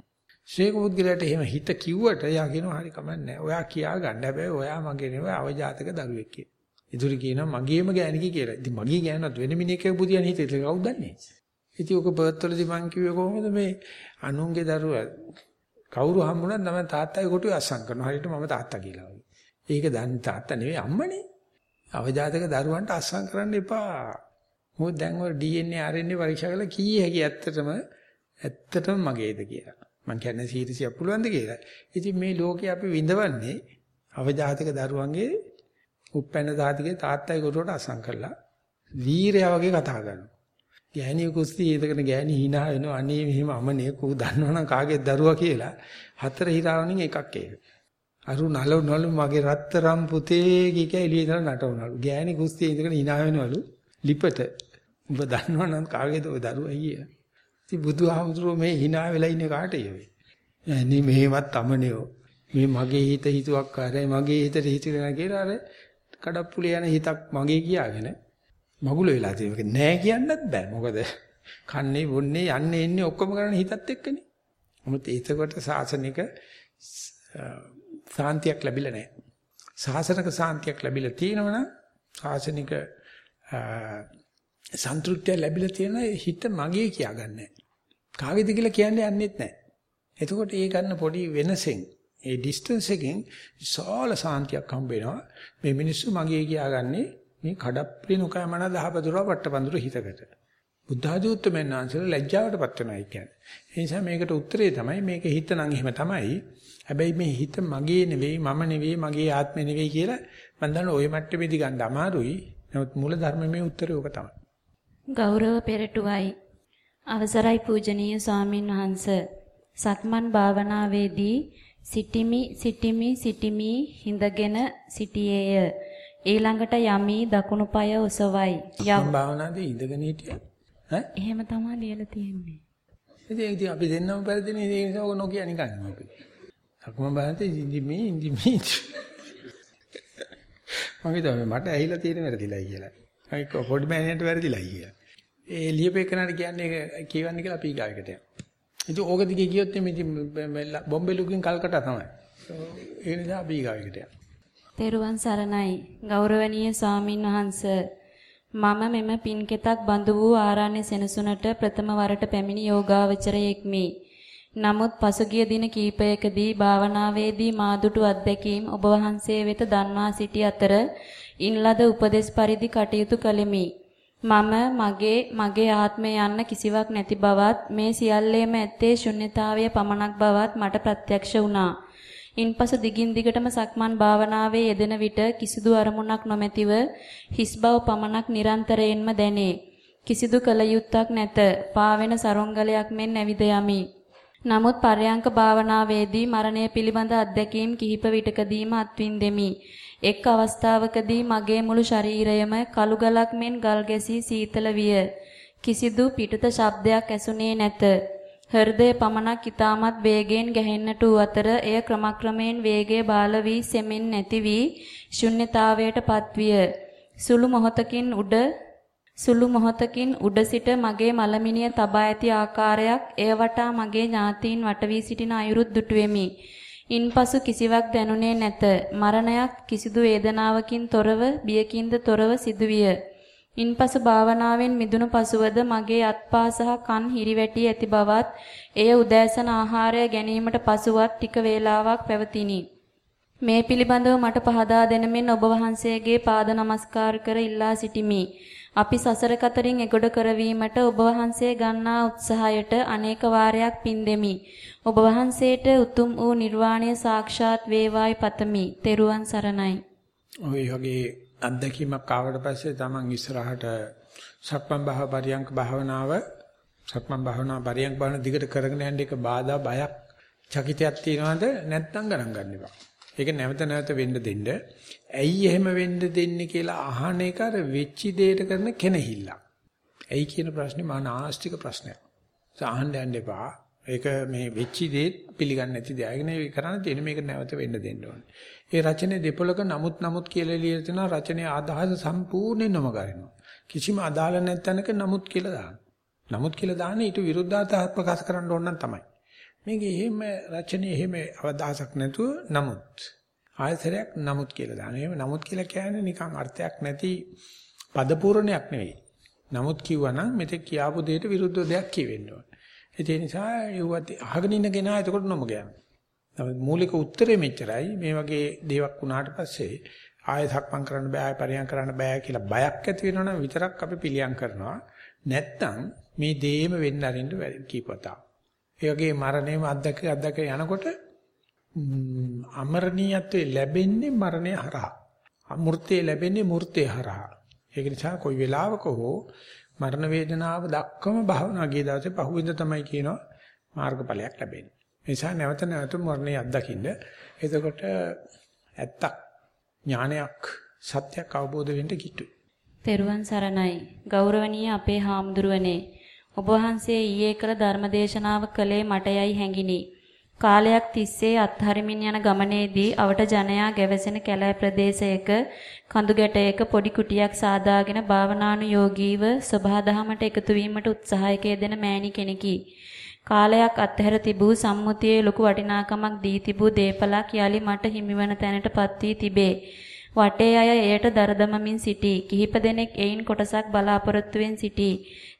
ශේක පුද්ගලයාට එහෙම හිත කිව්වට එයා කියනවා හරි කමන්නේ. ඔයා කියා ගන්න හැබැයි ඔයා මගේ නෙවෙයි අවජාතක දරුවෙක් කියලා. ඉතුරු කියනවා මගේම ගෑණිකි කියලා. ඉතින් මගේ ගෑනවත් වෙන මිනිහෙක් බුදියන් හිතේ කවුද දන්නේ? ඉතින් ඔක බර්ත් වලදී මං කිව්වේ කොහොමද මේ අනුන්ගේ දරුවා කවුරු හම්බුණත් තමයි තාත්තයි කොටුවේ අස්සම් කරනවා. හරියට මම තාත්තා කියලා වගේ. ඒක දන්නේ තාත්තා නෙවෙයි අම්මනේ. අවජාතක දරුවන්ට අස්සම් කරන්න එපා. මොකද දැන් ඔය DNA RNA පරීක්ෂා කරලා කී හැකි ඇත්තටම ඇත්තටම මගේද කියලා. මං කියන්නේ සීරිසිය පුළුවන්ද කියලා. ඉතින් මේ ලෝකේ අපි විඳවන්නේ අවජාතක දරුවන්ගේ උපැන්න දාතිගේ තාත්තයි කොටුවට අස්සම් කරලා වීරයා වගේ කතා කරනවා. ගෑණිය කුස්සිය ඉදගෙන ගෑණි hina වෙනවා අනේ මෙහෙම අමනේ කෝ දන්නවනම් කාගේ දරුවා කියලා හතර හිරාවණින් එකක් ඒක. අරු නල නලු මගේ රත්තරම් පුතේ කික එළියට නටවනලු. ගෑණි කුස්සිය ඉදගෙන hina වෙනවලු ලිපට. උඹ දන්නවනම් කාගේද ඔය දරුවා අයියේ. ඉතින් බුදුහාමුදුරුවෝ මේ hina වෙලා ඉන්නේ කාටද ඒ? අනේ මෙහෙමත් අමනේෝ. මේ මගේ හිත හිතුවක් කරේ මගේ හිතට හිතේ කියලා අර කඩප්පුලේ යන හිතක් මගේ කියාගෙන මගුල වෙලා තියෙක නෑ කියන්නත් බෑ. මොකද කන්නේ බොන්නේ යන්නේ එන්නේ ඔක්කොම කරන්නේ හිතත් එක්කනේ. මොකද ඒතකොට සාසනික සාන්තියක් ලැබිලා නෑ. සාසනික සාන්තියක් ලැබිලා තියෙනවනම් සාසනික සන්තුෂ්ටිය ලැබිලා තියෙන හිත මගේ කියාගන්නේ කාගේද කියලා කියන්නේ යන්නේත් නෑ. එතකොට ඒ ගන්න පොඩි වෙනසෙන් ඒ ඩිස්ටන්ස් එකෙන් විශාල සාන්තියක් හම්බ වෙනවා. මේ මිනිස්සු මගේ කියාගන්නේ මේ කඩප්පුලි නොකෑමන දහපදුරව වට්ටපඳුර හිතකට. බුද්ධාජෝත්තමයන් වහන්සේලා ලැජ්ජාවටපත් වෙනවා කියන්නේ. ඒ නිසා මේකට උත්තරේ තමයි මේක හිත නම් එහෙම තමයි. හැබැයි මේ හිත මගේ නෙවෙයි මම නෙවෙයි මගේ ආත්මෙ නෙවෙයි කියලා මම දන්න ওই මට්ටමේදී ගන්න අමාරුයි. නමුත් මූල ධර්මයේ උත්තරේ ඕක තමයි. ගෞරව පෙරටුවයි අවසරයි පූජනීය ස්වාමින් වහන්සේ සක්මන් භාවනාවේදී සිටිමි සිටිමි සිටිමි හිඳගෙන සිටියේය. ඊළඟට යමි දකුණු පාය ඔසවයි. යම් භාවනාවේ ඉඳගෙන හිටියා. ඈ? එහෙම තමයි ලියලා තියෙන්නේ. ඉතින් ඉතින් අපි දෙන්නම පරිදිනේ ඒ නිසා ඔක නොකිය නිකන් අපි. සක්මන් භාවනාවේ ඉඳි මේ ඉඳි මේ. මම හිතුවා මට ඇහිලා තියෙන වැරදිලා කියලා. අයික පොඩි මෑණියන්ට වැරදිලා කියලා. ඒ ලියපේකනට කියන්නේ කියවන්නේ කියලා අපි ගායකට යනවා. ඉතින් ඕක දිගේ ගියොත් මේ බොම්බේ ලුකින් කල්කට තමයි. ඒ නිසා අපි ගායකට යනවා. තෙරුවන් සරණයි ගෞරවනීය ස්වාමින් වහන්ස මම මෙම පින්කෙතක් බඳු වූ ආරණ්‍ය සෙනසුනට ප්‍රථම වරට පැමිණි යෝගාවචරයෙක්මි. නමුත් පසුගිය දින කීපයකදී භාවනාවේදී මාදුටු අත්දැකීම් ඔබ වහන්සේ වෙත දන්වා සිටි අතර ඉන්ලද උපදේශ පරිදි කටයුතු කළෙමි. මම මගේ මගේ ආත්මය යන්න කිසිවක් නැති බවත් මේ සියල්ලේම ඇත්තේ ශුන්්‍යතාවය පමණක් බවත් මට ප්‍රත්‍යක්ෂ වුණා. ඉන්පසු දිගින් දිගටම සක්මන් භාවනාවේ යෙදෙන විට කිසිදු අරමුණක් නොමැතිව හිස් බව පමණක් නිරන්තරයෙන්ම දැනේ. කිසිදු කල යුත්තක් නැත. පාවෙන සරොංගලයක් මෙන් ඇවිද යමි. නමුත් පර්යංක භාවනාවේදී මරණය පිළිබඳ අත්දැකීම් කිහිප විටකදීම අත්විඳෙමි. එක් අවස්ථාවකදී මගේ මුළු ශරීරයම කළු ගලක් මෙන් ගල් ගැසී සීතල විය. කිසිදු පිටත ශබ්දයක් ඇසුනේ නැත. හෘදය පමණක් ඊටමත් වේගයෙන් ගැහෙන්නට වූ අතර එය ක්‍රමක්‍රමයෙන් වේගය බාල වී සෙමින් නැති වී ශුන්්‍යතාවයට පත්විය. සුළු මොහොතකින් උඩ සුළු මොහොතකින් උඩ සිට මගේ මලමිනිය තබා ඇති ආකාරයක් එය වටා මගේ ඥාතීන් වට වී සිටින අයුරුත් දුටුවෙමි. ඉන්පසු කිසිවක් දැනුනේ නැත. මරණයක් කිසිදු වේදනාවකින් තොරව බියකින්ද තොරව සිදුවිය. ඉන්පසු භාවනාවෙන් මිදුණු පසුවද මගේ අත්පා සහ කන් හිරිවැටි ඇති බවත් එය උදෑසන ආහාරය ගැනීමට පසුවත් ටික වේලාවක් පැවතිනි. මේ පිළිබඳව මට පහදා දෙනමින් ඔබ වහන්සේගේ පාද නමස්කාර කර ඉල්ලා සිටිමි. අපි සසර කතරින් එගොඩ කරවීමට ඔබ වහන්සේ ගන්නා උත්සාහයට අනේක වාරයක් පින් දෙමි. ඔබ වහන්සේට උතුම් වූ නිර්වාණය සාක්ෂාත් වේවායි පතමි. තෙරුවන් සරණයි. ඔය වගේ අත්දැකීමක් ආවට පස්සේ තමන් ඉස්සරහට සක්මන් භාව පරියංක භාවනාව සක්මන් භාවනා පරියංක භාවන දිගට කරගෙන යන්න එක බාධා බයක් චකිතයක් තියනවද නැත්නම් ගණන් ගන්න එපා. ඒක නැවත නැවත වෙන්න දෙන්න. ඇයි එහෙම වෙන්න දෙන්නේ කියලා අහන එක අර වෙච්චි දෙයට කරන කෙනහිල්ල. ඇයි කියන ප්‍රශ්නේ මා නාස්තික ප්‍රශ්නයක්. සාහන්න යන්න එපා. ඒක මේ වෙච්චි දේ පිළිගන්නේ නැති දෙයක්. ඒක නෙවෙයි කරන්න තියෙන්නේ මේක නැවත වෙන්න දෙන්න ඕනේ. ඒ රචනයේ දෙපොලක නමුත් නමුත් කියලා ලියලා තියෙනවා රචනයේ අදහස සම්පූර්ණයෙන්ම කරනවා. කිසිම අදාළ නැත්නම්ක නමුත් කියලා දානවා. නමුත් කියලා දාන්නේ ඊට විරුද්ධතාවක් ප්‍රකාශ කරන්න ඕන නම් තමයි. මේක එහෙම රචනයේ එහෙම අවදාසක් නැතුව නමුත් ආයතරයක් නමුත් කියලා දානවා. එහෙම නමුත් කියලා කියන්නේ නිකන් අර්ථයක් නැති පදපූර්ණයක් නෙවෙයි. නමුත් කිව්වනම් මෙතෙක් කියාපු දෙයට විරුද්ධ දෙයක් කියවෙන්න ඕන. ඒ නිසා ඒවත් අහගෙන ඉන්න කෙනා එතකොට නොමග යනවා. නමුත් මූලික උත්තරේ මෙච්චරයි. මේ වගේ දේවල් වුණාට පස්සේ ආයෙ සක්මන් කරන්න බෑ, ආයෙ පරියන් කරන්න බෑ කියලා බයක් ඇති වෙනවනම් විතරක් අපි පිළියම් කරනවා. නැත්තම් මේ දේම වෙන්න අරින්න කීපතා. ඒ වගේ මරණයම අත්දැක අත්දැක යනකොට අමරණීයත්වයේ ලැබෙන්නේ මරණය හරහා. අමෘතේ ලැබෙන්නේ මූර්තේ හරහා. ඒක නිසා කොයි වෙලාවක හෝ මරණ වේදනාව දක්වම භාවනා ගිය දවසේ පහුවෙන්ද තමයි කියනවා මාර්ගඵලයක් ලැබෙන්නේ. ඒ නිසා නැවත නැවත මරණය අත්දකින්න. එතකොට ඇත්තක් ඥානයක් සත්‍යයක් අවබෝධ වෙන්න කිට්ටුයි. තෙරුවන් සරණයි. ගෞරවනීය අපේ හාමුදුරුවනේ. ඔබ වහන්සේ ඊයේ කළ ධර්මදේශනාව කළේ මට යයි හැඟිනි. කාලයක් තිස්සේ අත්හරිමින් යන ගමනේදී අවට ජනයා ගැවසෙන කැලෑ ප්‍රදේශයක කඳු ගැටයක පොඩි කුටියක් සාදාගෙන භාවනානුයෝගීව සබහාදහමට එකතු වීමට උත්සාහයක යෙදෙන මෑණි කෙනෙකි. කාලයක් අත්හැර තිබූ සම්මුතියේ ලොකු වටිනාකමක් දී තිබූ දේපලක් යලි මට හිමිවන තැනටපත් වී තිබේ. වටේ අය එයට දරදමමින් සිටී. කිහිප දෙනෙක් එයින් කොටසක් බලාපොරොත්තුවෙන් සිටී.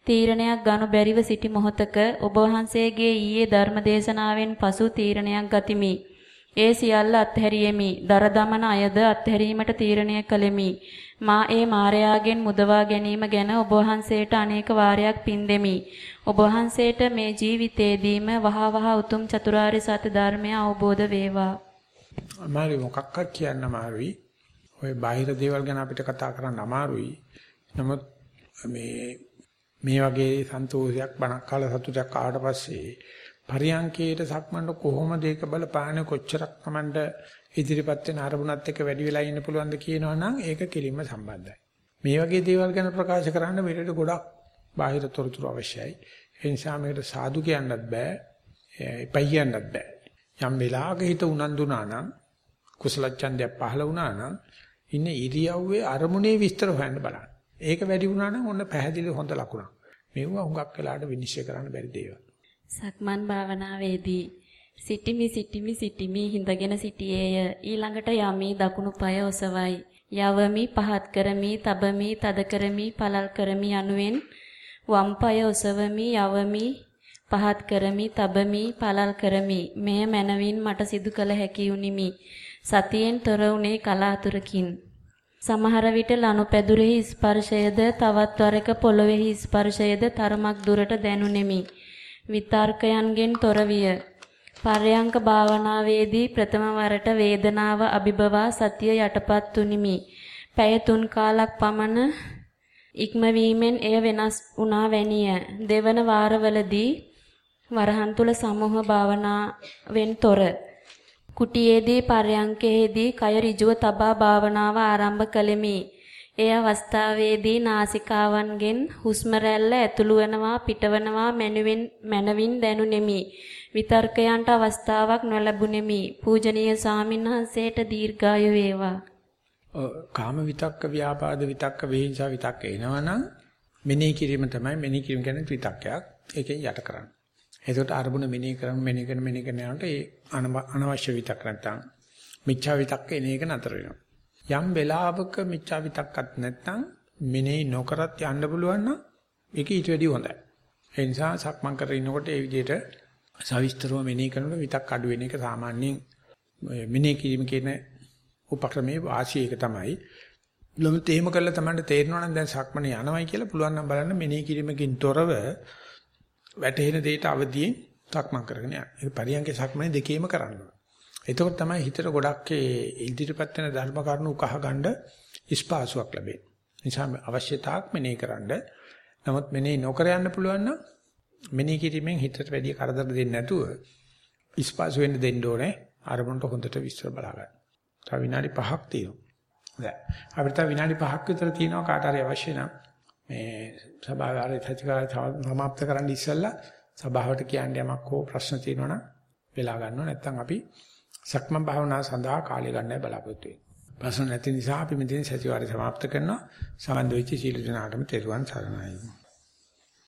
තීරණයක් ගනු බැරිව සිටි මොහොතක ඔබ වහන්සේගේ ඊයේ ධර්ම දේශනාවෙන් පසු තීරණයක් ගතිමි. ඒ සියල්ල අත්හැරියෙමි. දර දමන අයද අත්හැරීමට තීරණය කළෙමි. මා ඒ මායාවෙන් මුදවා ගැනීම ගැන ඔබ වහන්සේට අනේක වාරයක් පින් දෙමි. ඔබ වහන්සේට මේ ජීවිතේදීම වහා වහා උතුම් චතුරාර්ය සත්‍ය ධර්මය අවබෝධ වේවා. අමාරු මොකක්වත් කියන්න අමාරුයි. ඔය බාහිර දේවල් ගැන අපිට කතා කරන්න අමාරුයි. නමුත් මේ මේ වගේ සන්තෝෂයක් බණක් කාලා සතුටක් ආවට පස්සේ පරියංකේට සක්මන්ට කොහොමද ඒක බලපාන්නේ කොච්චරක් Tamanට ඉදිරිපත් වෙන අරමුණත් එක්ක වැඩි වෙලා ඉන්න පුළුවන්ද කියනවනම් ඒක කෙලින්ම සම්බන්ධයි. මේ වගේ දේවල් ගැන ප්‍රකාශ කරන්න මෙලට ගොඩක් බාහිර තොරතුරු අවශ්‍යයි. ඒ නිසා මේකට සාදු කියන්නත් බෑ. එපයි කියන්නත් බෑ. යම් වෙලාවක හිත උනන්දුනා නම් කුසල ඡන්දයක් පහළ වුණා නම් ඉන්නේ ඉරියව්වේ අරමුණේ විස්තර හොයන්න බලන්න. ඒක වැඩි වුණා නම් ඔන්න පැහැදිලි හොඳ ලකුණක්. මේව හුඟක් වෙලාට විනිශ්චය කරන්න බැරි දේවල්. සක්මන් භාවනාවේදී සිටිමි සිටිමි සිටිමි හිඳගෙන සිටියේය ඊළඟට යමි දකුණු පාය ඔසවයි යවමි පහත් කරමි තබමි තද කරමි පළල් කරමි යනුවෙන් වම් පාය ඔසවමි යවමි පහත් කරමි තබමි පළල් කරමි මෙය මනවින් මට සිදු කළ හැකි උනිමි සතියෙන් තොර වුණේ කලාතුරකින් සමහර විට ලනුපැදුරෙහි ස්පර්ශයද තවත් වරක පොළොවේහි ස්පර්ශයද තරමක් දුරට දැනුනෙමි විතර්කයන්ගෙන් තොර විය පර්යංක භාවනාවේදී ප්‍රථම වරට වේදනාව අභිබවා සතිය යටපත් තුනිමි. පැය තුන් කාලක් පමණ ඉක්මවීමෙන් එය වෙනස් වුණා වැනිය. දෙවන වාරවලදී වරහන් තුල සමෝහ භාවනාවෙන් තොර කුටියේදී පර්යංකයේදී කය ඍජුව තබා භාවනාව ආරම්භ කළෙමි. ඒ අවස්ථාවේදී නාසිකාවන්ගෙන් හුස්ම රැල්ල ඇතුළු වෙනවා පිටවනවා මනවින් මනවින් දැනුනෙමි. විතර්කයන්ට අවස්ථාවක් නොලැබුණෙමි. පූජනීය සාමින්හන්සේට දීර්ඝායු වේවා. කාම විතක්ක ව්‍යාපාද විතක්ක වේහිංසා විතක්ක එනවනම් මෙනෙහි කිරීම තමයි මෙනෙහි කිරීම කියන්නේ විතක්කයක්. ඒකෙන් යට කරන්නේ. එතකොට අරමුණ මෙනෙහි කරන මෙනෙහි කරන මෙනෙහි කරන යනකොට ඒ අනවශ්‍ය විතක් නැත්තම් මිච්ඡා විතක්ක එන එක නතර වෙනවා. යම් වෙලාවක මිච්ඡා විතක්කත් නැත්තම් මෙනෙහි නොකරත් යන්න පුළුවන් නම් ඒක ඊට වැඩිය හොඳයි. ඒ නිසා සක්මන් කරගෙන ඉනකොට ඒ විදිහට සවිස්තරව මෙනෙහි කරනකොට විතක් අඩු වෙන එක සාමාන්‍යයෙන් මෙනෙහි කිරීම කියන උපක්‍රමයේ වාසිය එක තමයි. ලොමු තේම කළා තමයි තේරෙනවා නම් දැන් සක්මනේ යනවයි කියලා පුළුවන් නම් බලන්න මෙනෙහි කිරීමකින් තොරව වැටහෙන දෙයට අවදියෙන් සක්මන් කරගෙන යන්න. ඒක පරියන්කේ සක්මනේ දෙකේම කරන්න ඕන. එතකොට තමයි හිතට ගොඩක් ඉදිරිපත් වෙන ධර්ම කරුණු කහ ගන්න ස්පාසුවක් ලැබෙන්නේ. නිසා අවශ්‍යතාවක් මෙනෙහි කරන්න. නමුත් මෙනෙහි නොකර යන්න පුළුවන් නම් මෙනෙහි කිරීමෙන් හිතට වැඩි කරදර දෙන්නේ නැතුව ඉස්පාසු වෙන්න දෙන්න ඕනේ. අරමුණට හොඳට විස්තර බලා ගන්න. තව විනාඩි 5ක් තියෙනවා. දැන් අපිට තව විනාඩි 5ක් විතර තියෙනවා කාට හරි අවශ්‍ය නම් මේ සභාවේ සතිකාරය සමාප්ත කරන්න ඉස්සෙල්ලා සභාවට කියන්න යමක් හෝ ප්‍රශ්න තියෙනවා නම් වෙලා ගන්නවා නැත්නම් අපි සක්මන් භාවනාව සඳහා කාලය ගන්නයි බලාපොරොත්තු වෙන්නේ. ප්‍රශ්න නැති නිසා අපි මෙතන සතිವಾರය සමාප්ත කරනවා. සමන්ද වෙච්ච සීල දනාටම තෙරුවන් සරණයි.